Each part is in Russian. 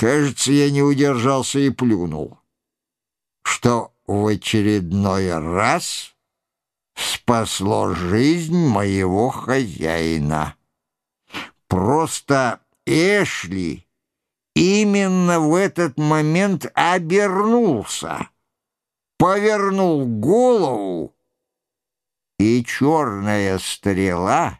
Кажется, я не удержался и плюнул, что в очередной раз спасло жизнь моего хозяина. Просто Эшли именно в этот момент обернулся, повернул голову, и черная стрела —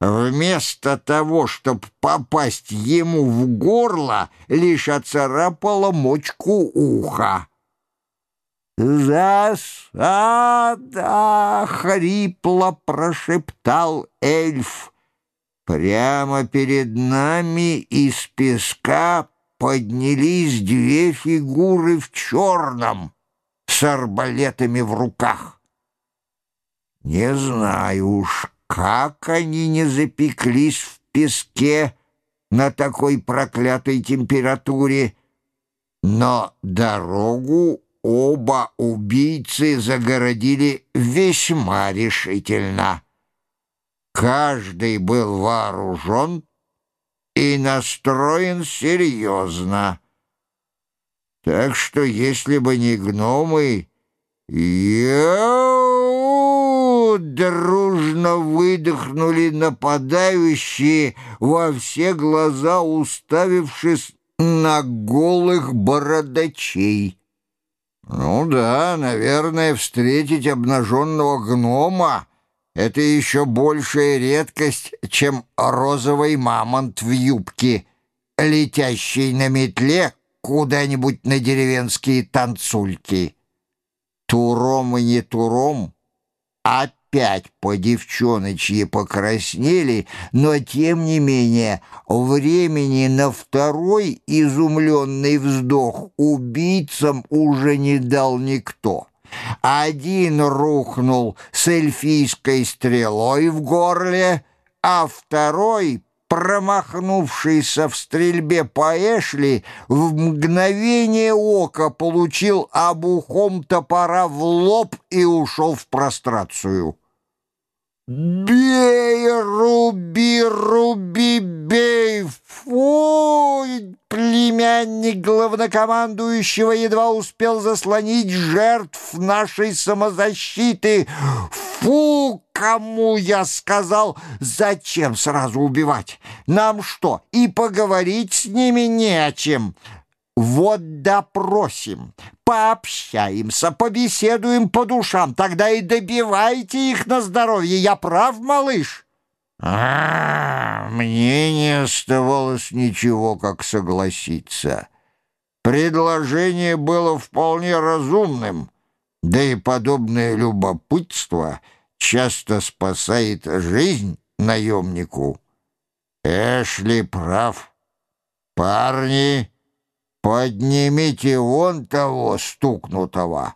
Вместо того, чтобы попасть ему в горло, лишь оцарапала мочку уха. «Засада!» — хрипло прошептал эльф. Прямо перед нами из песка поднялись две фигуры в черном с арбалетами в руках. Не знаю уж, как они не запеклись в песке на такой проклятой температуре? Но дорогу оба убийцы загородили весьма решительно. Каждый был вооружен и настроен серьезно. Так что если бы не гномы, я дружно выдохнули нападающие во все глаза, уставившись на голых бородачей. Ну да, наверное, встретить обнаженного гнома — это еще большая редкость, чем розовый мамонт в юбке, летящий на метле куда-нибудь на деревенские танцульки. Туром и не туром, а опять по девчоночьи покраснели, но, тем не менее, времени на второй изумленный вздох убийцам уже не дал никто. Один рухнул с эльфийской стрелой в горле, а второй промахнувшийся в стрельбе по Эшли, в мгновение ока получил обухом топора в лоб и ушел в прострацию. «Бей, руби, руби, бей! Фу!» Племянник главнокомандующего едва успел заслонить жертв нашей самозащиты. «Фу! Кому я сказал? Зачем сразу убивать? Нам что, и поговорить с ними не о чем?» Вот допросим, пообщаемся, побеседуем по душам, тогда и добивайте их на здоровье. Я прав, малыш?» А, мне не оставалось ничего, как согласиться. Предложение было вполне разумным, да и подобное любопытство часто спасает жизнь наемнику. Эшли прав. Парни Поднимите вон того стукнутого.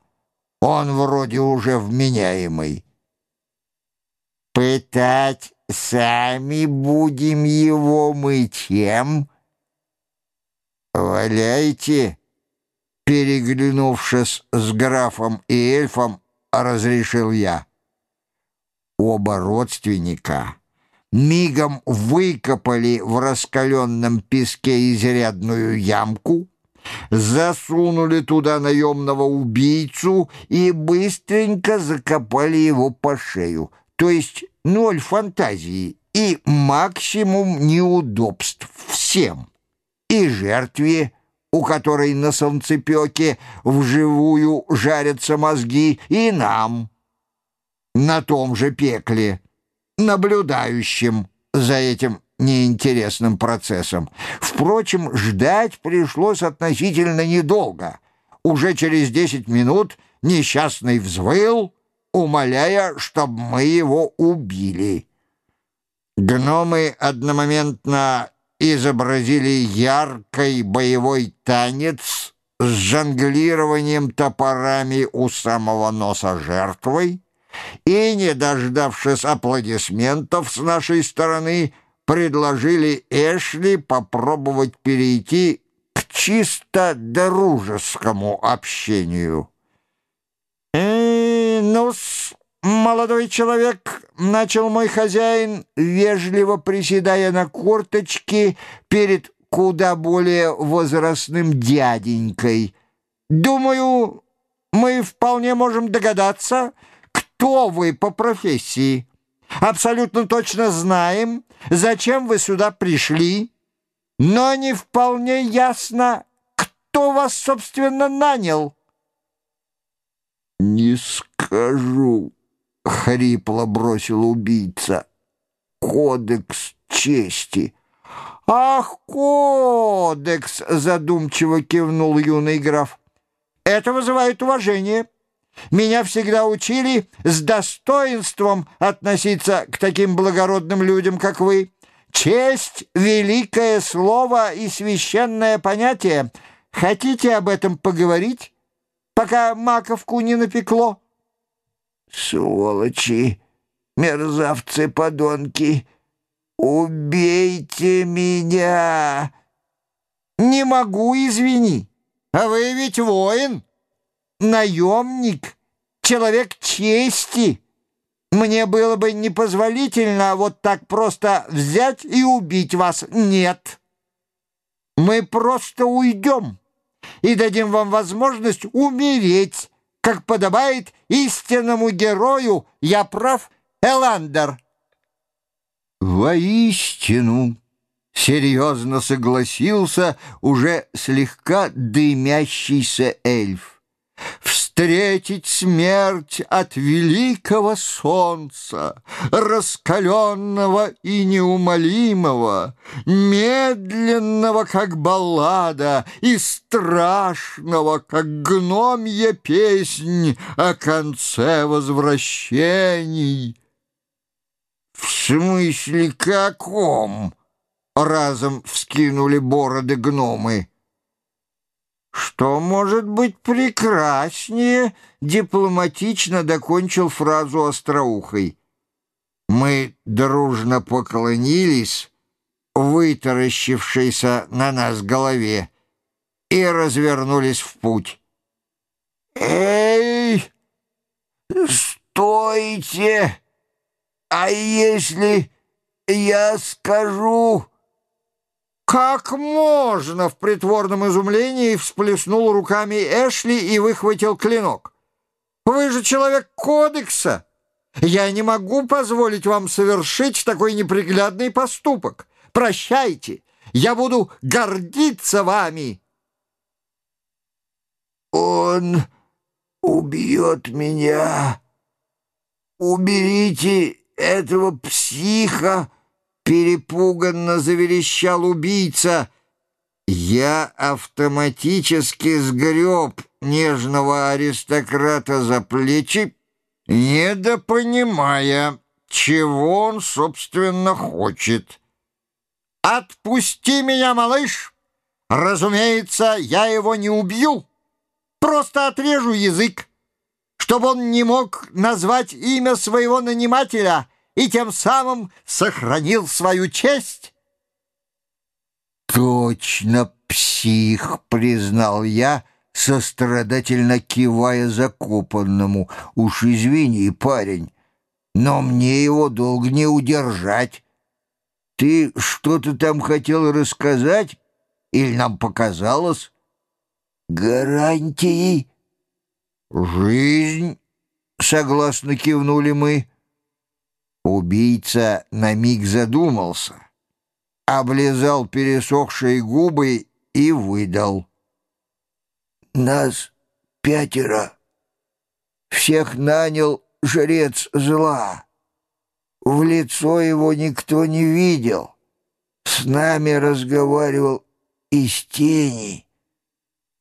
Он вроде уже вменяемый. Пытать сами будем его мы чем? Валяйте, переглянувшись с графом и эльфом, разрешил я. Оба родственника мигом выкопали в раскаленном песке изрядную ямку, засунули туда наемного убийцу и быстренько закопали его по шею. То есть ноль фантазии и максимум неудобств всем. И жертве, у которой на солнцепеке вживую жарятся мозги, и нам на том же пекле, наблюдающим за этим неинтересным процессом. Впрочем, ждать пришлось относительно недолго. Уже через десять минут несчастный взвыл, умоляя, чтобы мы его убили. Гномы одномоментно изобразили яркий боевой танец с жонглированием топорами у самого носа жертвой и, не дождавшись аплодисментов с нашей стороны, предложили Эшли попробовать перейти к чисто дружескому общению. «Э, ну-с, молодой человек», — начал мой хозяин, вежливо приседая на корточки перед куда более возрастным дяденькой. Думаю, мы вполне можем догадаться, кто вы по профессии. Абсолютно точно знаем, зачем вы сюда пришли, но не вполне ясно, кто вас, собственно, нанял. «Не скажу», — хрипло бросил убийца. «Кодекс чести». «Ах, кодекс!» — задумчиво кивнул юный граф. «Это вызывает уважение. Меня всегда учили с достоинством относиться к таким благородным людям, как вы. Честь — великое слово и священное понятие. Хотите об этом поговорить, пока маковку не напекло?» «Сволочи, мерзавцы-подонки!» «Убейте меня!» «Не могу, извини. А вы ведь воин, наемник, человек чести. Мне было бы непозволительно вот так просто взять и убить вас. Нет. Мы просто уйдем и дадим вам возможность умереть, как подобает истинному герою. Я прав, Эландер?» «Воистину!» — серьезно согласился уже слегка дымящийся эльф. «Встретить смерть от великого солнца, раскаленного и неумолимого, медленного, как баллада, и страшного, как гномья песнь о конце возвращений». «В смысле каком?» — разом вскинули бороды гномы. «Что может быть прекраснее?» — дипломатично докончил фразу остроухой. Мы дружно поклонились, вытаращившейся на нас голове, и развернулись в путь. «Эй, стойте!» «А если я скажу...» «Как можно?» — в притворном изумлении всплеснул руками Эшли и выхватил клинок. «Вы же человек кодекса! Я не могу позволить вам совершить такой неприглядный поступок. Прощайте, я буду гордиться вами!» «Он убьет меня! Уберите этого психа!» — перепуганно заверещал убийца. Я автоматически сгреб нежного аристократа за плечи, недопонимая, чего он, собственно, хочет. «Отпусти меня, малыш! Разумеется, я его не убью, просто отрежу язык чтобы он не мог назвать имя своего нанимателя и тем самым сохранил свою честь? «Точно псих», — признал я, сострадательно кивая закопанному. «Уж извини, парень, но мне его долго не удержать. Ты что-то там хотел рассказать или нам показалось?» «Гарантии?» «Жизнь!» — согласно кивнули мы. Убийца на миг задумался, облизал пересохшие губы и выдал. «Нас пятеро. Всех нанял жрец зла. В лицо его никто не видел. С нами разговаривал из тени»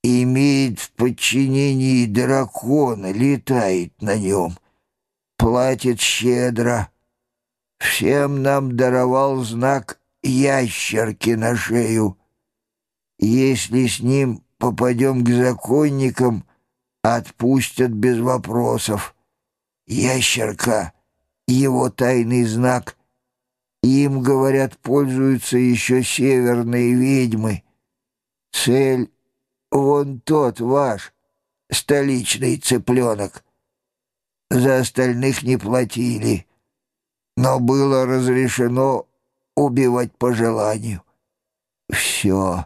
имеет в подчинении дракона, летает на нем, платит щедро. Всем нам даровал знак ящерки на шею. Если с ним попадем к законникам, отпустят без вопросов. Ящерка — его тайный знак. Им, говорят, пользуются еще северные ведьмы. Цель Вон тот ваш, столичный цыпленок. За остальных не платили, но было разрешено убивать по желанию. все